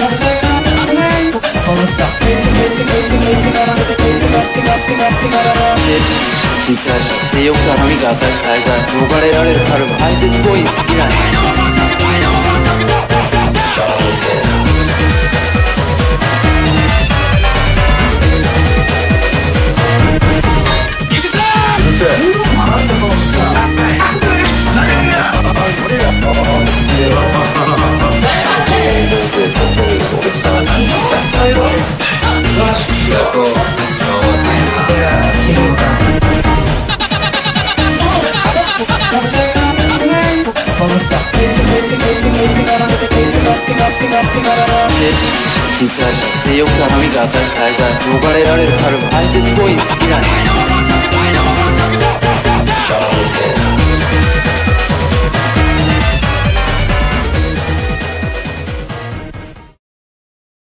Let's go. しかし性欲と花見が与えした愛が逃れられるカルマ排泄行為に過ぎないしかし性欲と花見が与えした愛が逃れられるカルマ排泄行為に尽きない